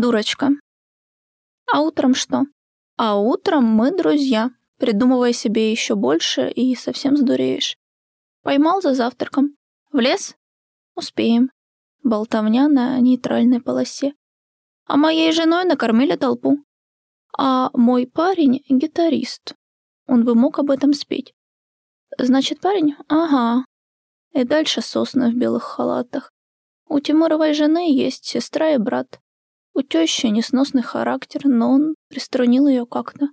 Дурочка. А утром что? А утром мы друзья. Придумывай себе еще больше и совсем сдуреешь. Поймал за завтраком. В лес? Успеем. Болтовня на нейтральной полосе. А моей женой накормили толпу. А мой парень — гитарист. Он бы мог об этом спеть. Значит, парень? Ага. И дальше сосны в белых халатах. У Тимуровой жены есть сестра и брат. У тещи несносный характер, но он приструнил ее как-то.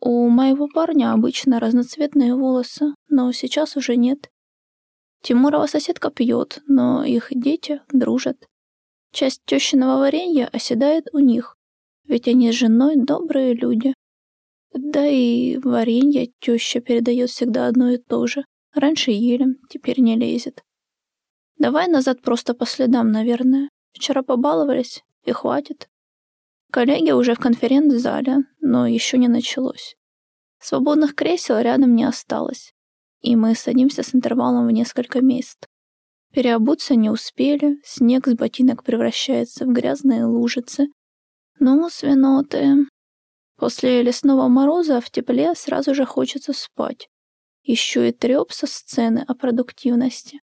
У моего парня обычно разноцветные волосы, но сейчас уже нет. Тимурова соседка пьет, но их дети дружат. Часть тещиного варенья оседает у них, ведь они с женой добрые люди. Да и варенье теща передает всегда одно и то же. Раньше ели, теперь не лезет. Давай назад просто по следам, наверное. Вчера побаловались, и хватит. Коллеги уже в конференц-зале, но еще не началось. Свободных кресел рядом не осталось, и мы садимся с интервалом в несколько мест. Переобуться не успели, снег с ботинок превращается в грязные лужицы. Ну, свиноты. После лесного мороза в тепле сразу же хочется спать. Еще и треп со сцены о продуктивности.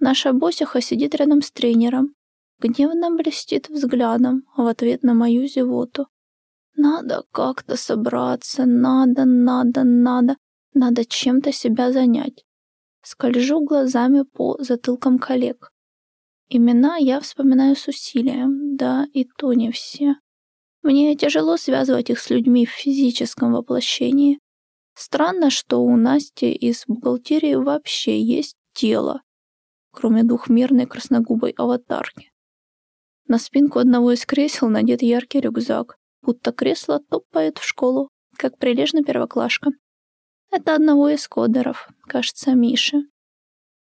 Наша босиха сидит рядом с тренером, гневно блестит взглядом в ответ на мою зевоту. Надо как-то собраться, надо, надо, надо, надо чем-то себя занять. Скольжу глазами по затылкам коллег. Имена я вспоминаю с усилием, да и то не все. Мне тяжело связывать их с людьми в физическом воплощении. Странно, что у Насти из бухгалтерии вообще есть тело, кроме двухмерной красногубой аватарки. На спинку одного из кресел надет яркий рюкзак, будто кресло топает в школу, как прилежный первоклашка. Это одного из кодеров, кажется, Миши.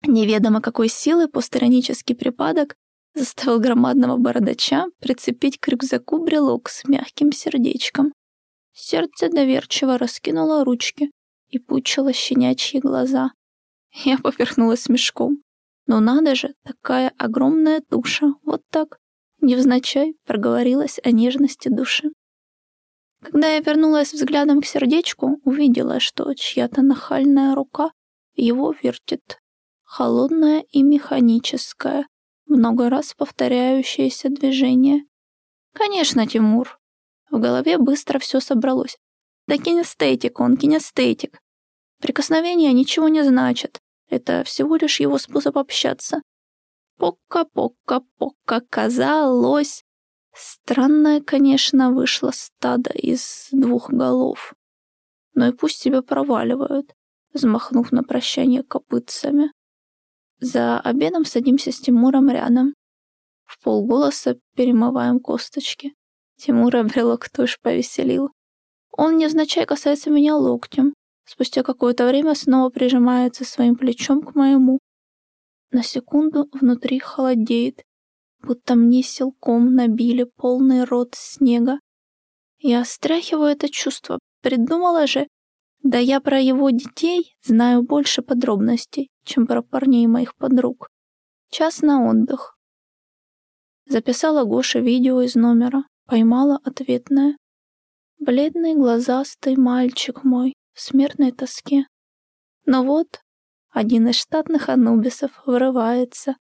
Неведомо какой силы постиронический припадок заставил громадного бородача прицепить к рюкзаку брелок с мягким сердечком. Сердце доверчиво раскинуло ручки и пучило щенячьи глаза. Я поперхнулась мешком. Но надо же, такая огромная туша, вот так, невзначай проговорилась о нежности души. Когда я вернулась взглядом к сердечку, увидела, что чья-то нахальная рука его вертит. Холодное и механическое, много раз повторяющееся движение. Конечно, Тимур. В голове быстро все собралось. Да кинестетик он, кинестетик. Прикосновения ничего не значат. Это всего лишь его способ общаться. Пока-пока-пока казалось. Странное, конечно, вышло стадо из двух голов. Но и пусть себя проваливают, взмахнув на прощание копытцами. За обедом садимся с Тимуром рядом. В полголоса перемываем косточки. Тимура брелок тоже повеселил. Он невзначай касается меня локтем. Спустя какое-то время снова прижимается своим плечом к моему. На секунду внутри холодеет, будто мне силком набили полный рот снега. Я стряхиваю это чувство. Придумала же, да я про его детей знаю больше подробностей, чем про парней моих подруг. Час на отдых. Записала Гоша видео из номера, поймала ответное. Бледный глазастый мальчик мой в смертной тоске. Но вот один из штатных анубисов вырывается,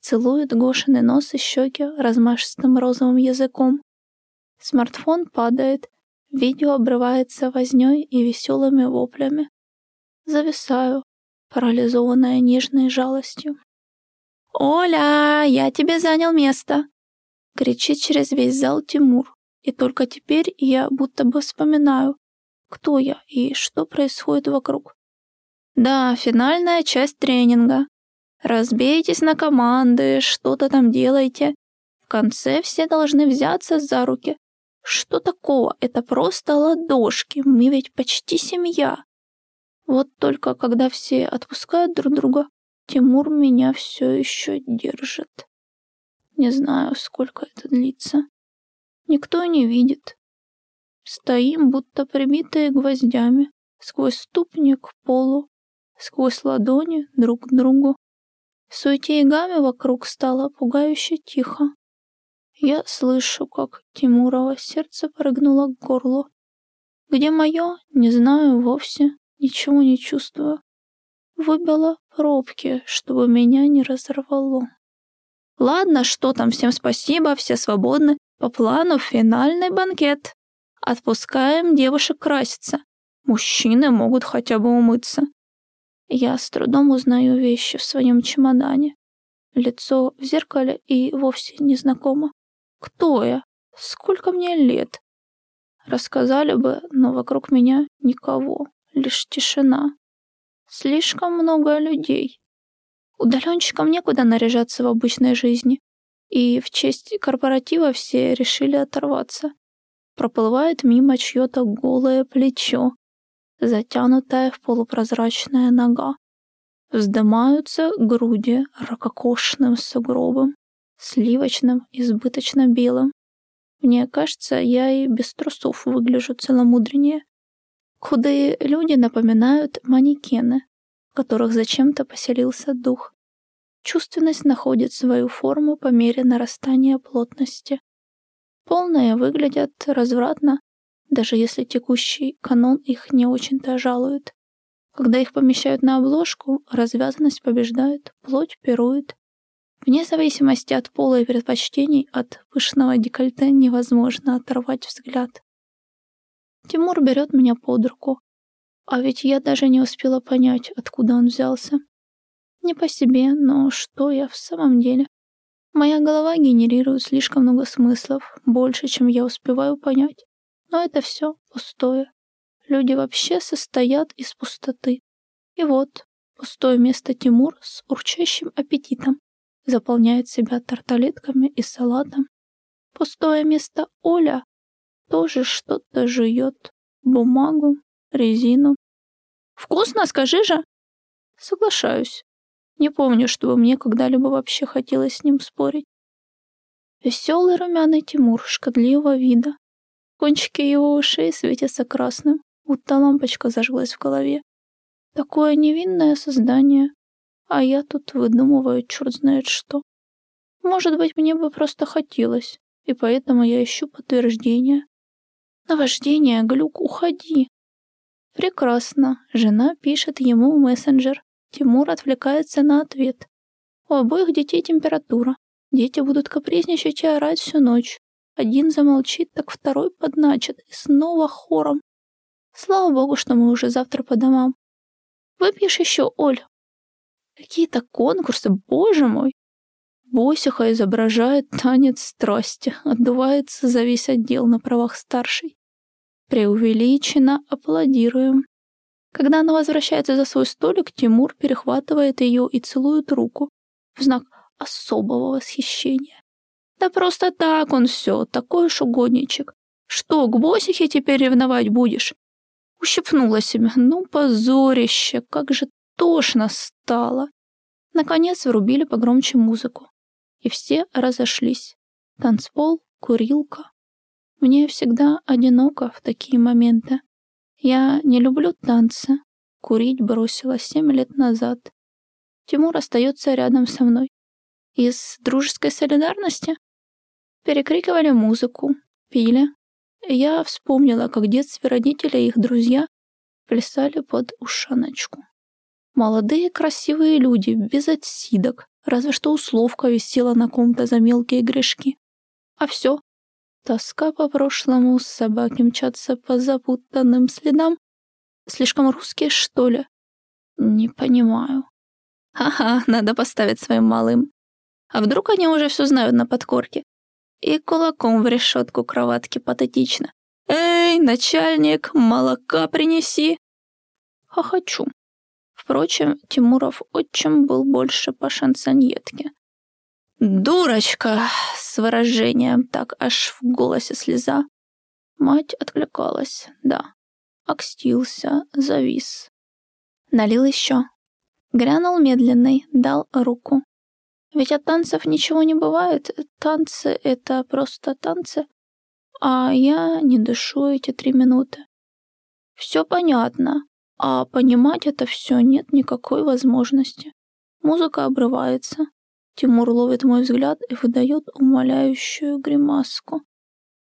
целует Гошины нос и щеки размашистым розовым языком. Смартфон падает, видео обрывается вознёй и веселыми воплями. Зависаю, парализованная нежной жалостью. «Оля, я тебе занял место!» кричит через весь зал Тимур. И только теперь я будто бы вспоминаю, кто я и что происходит вокруг. Да, финальная часть тренинга. Разбейтесь на команды, что-то там делайте. В конце все должны взяться за руки. Что такого? Это просто ладошки. Мы ведь почти семья. Вот только когда все отпускают друг друга, Тимур меня все еще держит. Не знаю, сколько это длится. Никто не видит. Стоим, будто прибитые гвоздями, сквозь ступни к полу, сквозь ладони друг к другу. В суете и гаме вокруг стало пугающе тихо. Я слышу, как Тимурова сердце прыгнуло к горлу. Где мое, не знаю вовсе, ничего не чувствую. Выбила пробки, чтобы меня не разорвало. Ладно, что там, всем спасибо, все свободны. По плану финальный банкет. Отпускаем девушек краситься. Мужчины могут хотя бы умыться. Я с трудом узнаю вещи в своем чемодане. Лицо в зеркале и вовсе незнакомо. Кто я? Сколько мне лет? Рассказали бы, но вокруг меня никого, лишь тишина. Слишком много людей. Удаленщикам некуда наряжаться в обычной жизни, и в честь корпоратива все решили оторваться. Проплывает мимо чье-то голое плечо, затянутая в полупрозрачная нога. Вздымаются груди ракокошным сугробом, сливочным, избыточно белым. Мне кажется, я и без трусов выгляжу целомудреннее. Худые люди напоминают манекены, в которых зачем-то поселился дух. Чувственность находит свою форму по мере нарастания плотности. Полные выглядят развратно, даже если текущий канон их не очень-то жалует. Когда их помещают на обложку, развязанность побеждает, плоть пирует. Вне зависимости от пола и предпочтений, от пышного декольте невозможно оторвать взгляд. Тимур берет меня под руку, а ведь я даже не успела понять, откуда он взялся. Не по себе, но что я в самом деле? Моя голова генерирует слишком много смыслов, больше, чем я успеваю понять. Но это все пустое. Люди вообще состоят из пустоты. И вот, пустое место Тимур с урчащим аппетитом заполняет себя тарталетками и салатом. Пустое место Оля тоже что-то жует. Бумагу, резину. «Вкусно, скажи же!» Соглашаюсь. Не помню, чтобы мне когда-либо вообще хотелось с ним спорить. Веселый румяный Тимур шкодливого вида, Кончики его ушей светятся красным, будто лампочка зажглась в голове. Такое невинное создание, а я тут выдумываю черт знает что. Может быть, мне бы просто хотелось, и поэтому я ищу подтверждение. Наваждение, глюк, уходи. Прекрасно. Жена пишет ему в мессенджер. Тимур отвлекается на ответ. У обоих детей температура. Дети будут капризничать и орать всю ночь. Один замолчит, так второй подначит, и снова хором. Слава богу, что мы уже завтра по домам. Выпьешь еще, Оль? Какие-то конкурсы, боже мой. Босиха изображает танец страсти, отдувается за весь отдел на правах старшей. Преувеличенно аплодируем. Когда она возвращается за свой столик, Тимур перехватывает ее и целует руку в знак особого восхищения. Да просто так он все, такой уж угодничек. Что, к босихе теперь ревновать будешь? Ущипнула себя. Ну, позорище, как же тошно стало. Наконец врубили погромче музыку. И все разошлись. Танцпол, курилка. Мне всегда одиноко в такие моменты. Я не люблю танцы. Курить бросила семь лет назад. Тимур остается рядом со мной. Из дружеской солидарности? Перекрикивали музыку, пили. Я вспомнила, как в детстве родители и их друзья плясали под ушаночку. Молодые красивые люди, без отсидок, разве что условка висела на ком-то за мелкие грешки. А все. Тоска по прошлому, собаки мчатся по запутанным следам. Слишком русские, что ли? Не понимаю. Ага, надо поставить своим малым. А вдруг они уже все знают на подкорке? И кулаком в решетку кроватки патетично. «Эй, начальник, молока принеси!» Хохочу. Впрочем, Тимуров отчим был больше по шансоньетке. «Дурочка!» — с выражением так аж в голосе слеза. Мать откликалась, да. Окстился, завис. Налил еще. Грянул медленный, дал руку. Ведь от танцев ничего не бывает. Танцы — это просто танцы. А я не дышу эти три минуты. Все понятно, а понимать это все нет никакой возможности. Музыка обрывается. Тимур ловит мой взгляд и выдает умоляющую гримаску.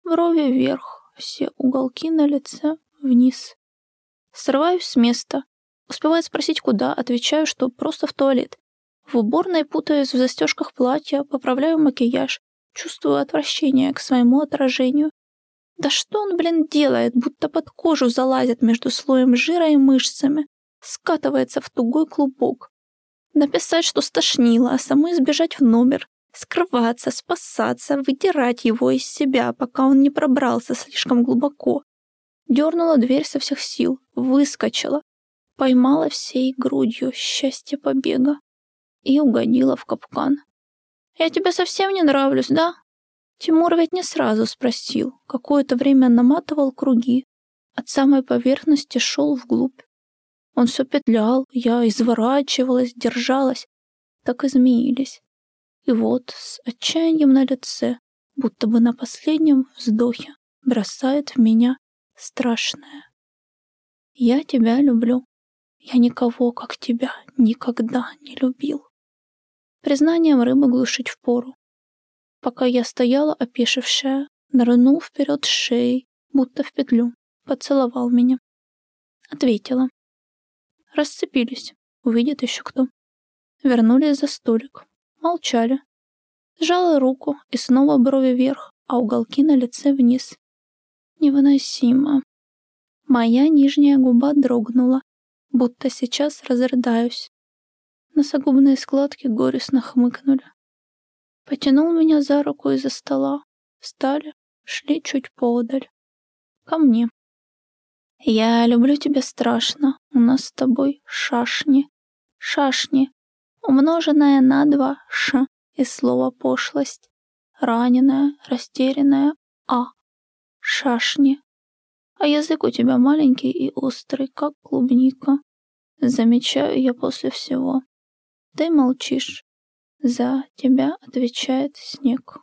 Брови вверх, все уголки на лице вниз. Срываюсь с места. Успеваю спросить, куда, отвечаю, что просто в туалет. В уборной путаюсь в застежках платья, поправляю макияж, чувствую отвращение к своему отражению. Да что он, блин, делает, будто под кожу залазит между слоем жира и мышцами, скатывается в тугой клубок. Написать, что стошнило, а самой сбежать в номер, скрываться, спасаться, выдирать его из себя, пока он не пробрался слишком глубоко. Дернула дверь со всех сил, выскочила, поймала всей грудью счастье побега и угодила в капкан. «Я тебе совсем не нравлюсь, да?» Тимур ведь не сразу спросил, какое-то время наматывал круги, от самой поверхности шел вглубь. Он все петлял, я изворачивалась, держалась, так и змеились. И вот с отчаянием на лице, будто бы на последнем вздохе, бросает в меня страшное. Я тебя люблю. Я никого, как тебя, никогда не любил. Признанием рыбы глушить впору. Пока я стояла, опешившая, нырнул вперед шеей, будто в петлю, поцеловал меня. Ответила. Расцепились. Увидит еще кто. Вернулись за столик. Молчали. Сжала руку и снова брови вверх, а уголки на лице вниз. Невыносимо. Моя нижняя губа дрогнула, будто сейчас разрыдаюсь. Носогубные складки горестно хмыкнули. Потянул меня за руку из-за стола. Встали, шли чуть поодаль. Ко мне. Я люблю тебя страшно. У нас с тобой шашни. Шашни. Умноженное на два «ш» и слово пошлость. Раненая, растерянная «а». Шашни. А язык у тебя маленький и острый, как клубника. Замечаю я после всего. Ты молчишь. За тебя отвечает снег.